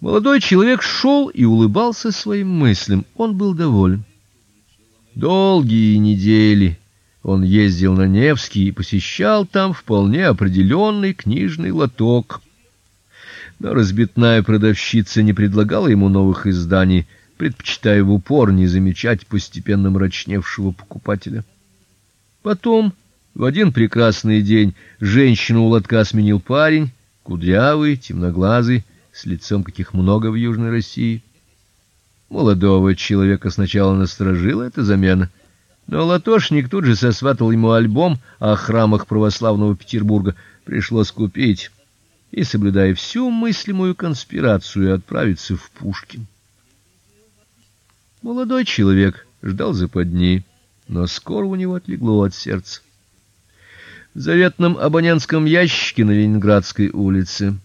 Молодой человек шел и улыбался своим мыслям. Он был доволен. Долгие недели он ездил на Невский и посещал там вполне определенный книжный лоток. Но разбитная продавщица не предлагала ему новых изданий, предпочитая в упор не замечать постепенно мрачневшего покупателя. Потом, в один прекрасный день, женщину у лотка сменил парень, кудрявый, темноглазый, с лицом каких много в Южной России. Молодого человека сначала насторожила эта замена, но латошник тут же сосватал ему альбом о храмах православного Петербурга, пришлось купить и, соблюдая всю мыслимую конспирацию, отправиться в Пушкин. Молодой человек ждал западни, но скоро у него отлегло от сердца. В заветном абонентском ящике на Ленинградской улице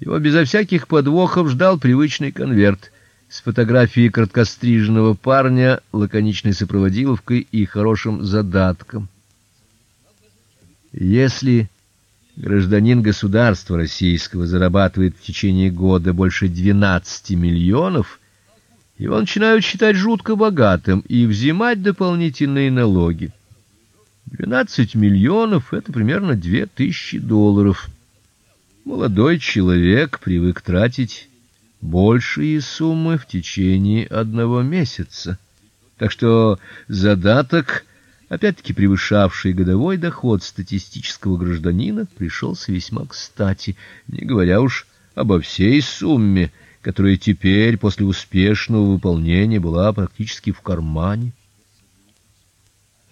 его безо всяких подвохов ждал привычный конверт с фотографией краткостриженного парня, лаконичной сопроводиловкой и хорошим задатком. Если гражданин государства российского зарабатывает в течение года больше 12 миллионов, его начинают считать жутко богатым и взимать дополнительные налоги. 12 миллионов это примерно две тысячи долларов. Молодой человек привык тратить большие суммы в течение одного месяца. Так что задаток, опять-таки превышавший годовой доход статистического гражданина, пришелся весьма кстати, не говоря уж обо всей сумме, которая теперь после успешного выполнения была практически в кармане.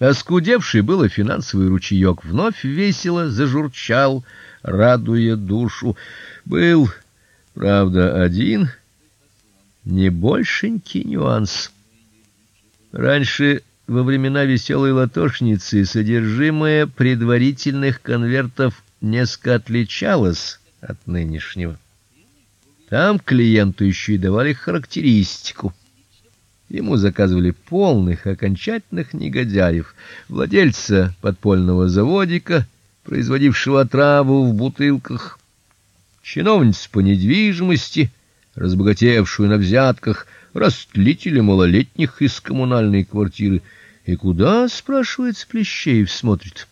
Оскудевший было финансовый ручеек вновь весело зажурчал, радуя душу. Был, правда, один не большенький нюанс. Раньше во времена веселой латошницы содержимое предварительных конвертов несколько отличалось от нынешнего. Там клиенту еще и давали характеристику. Ему заказывали полных, окончательных негодяев, владельца подпольного заводика, производившего отраву в бутылках, чиновницу по недвижимости, разбогатевшую на взятках, растлителя малолетних из коммунальной квартиры. И куда, спрашивается, Плещеев смотрит?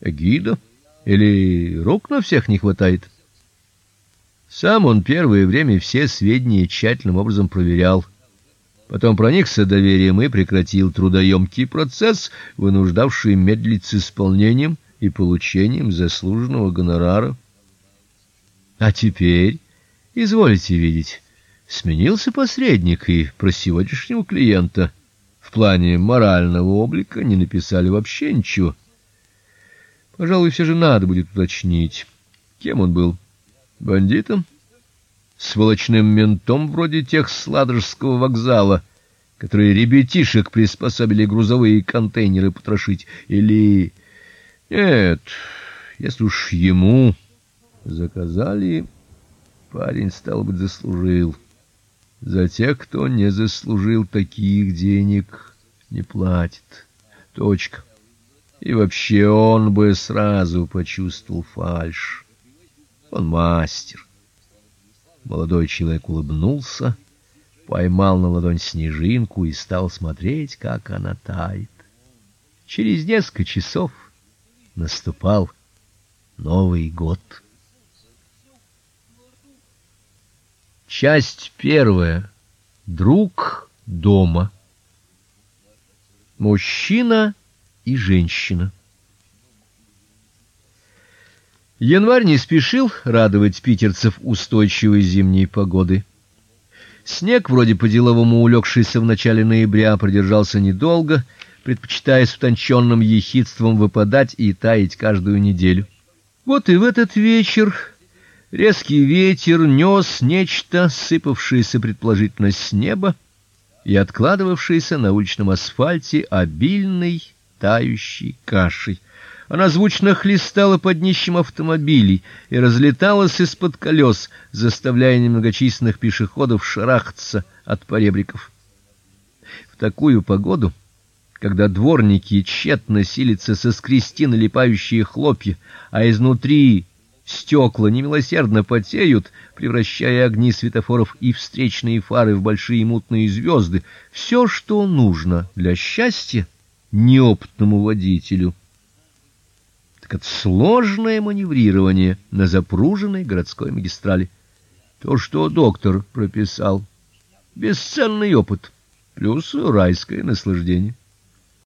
Агида? Или рук на всех не хватает? Сам он первое время все сведения тщательным образом проверял. Потом проникся доверием и прекратил трудоемкий процесс, вынуждавший медлить с исполнением и получением заслуженного гонорара. А теперь, изволите видеть, сменился посредник, и про сегодняшнего клиента в плане морального облика не написали вообще ничего. Пожалуй, все же надо будет уточнить, кем он был: бандитом, сволочным ментом вроде тех с Ладожского вокзала, которые ребятишек приспособили грузовые контейнеры потрошить, или нет, если уж ему заказали, парень стал быть заслужил. За тех, кто не заслужил таких денег, не платит. Точка. И вообще он бы сразу почувствовал фальшь. Он мастер. Молодой человек улыбнулся, поймал на ладонь снежинку и стал смотреть, как она тает. Через несколько часов наступал Новый год. Часть первая. Друг дома. Мужчина и женщина. Январь не спешил радовать питерцев устойчивой зимней погодой. Снег, вроде по-деловому улегшийся в начале ноября, продержался недолго, предпочитая с утонченным ехидством выпадать и таять каждую неделю. Вот и в этот вечер резкий ветер нёс нечто, сыпавшееся предположительно с неба и откладывавшееся на уличном асфальте обильной тающей кашей. Она звучно хлестала под днищем автомобилей и разлеталась из-под колес, заставляя немногочисленных пешеходов шарахаться от поребриков. В такую погоду когда дворники тщетно силятся соскрести налипающие хлопья, а изнутри Стекла немилосердно потеют, превращая огни светофоров и встречные фары в большие мутные звезды. Все, что нужно для счастья неопытному водителю. Так это сложное маневрирование на запруженной городской магистрали. То, что доктор прописал, бесценный опыт плюс райское наслаждение.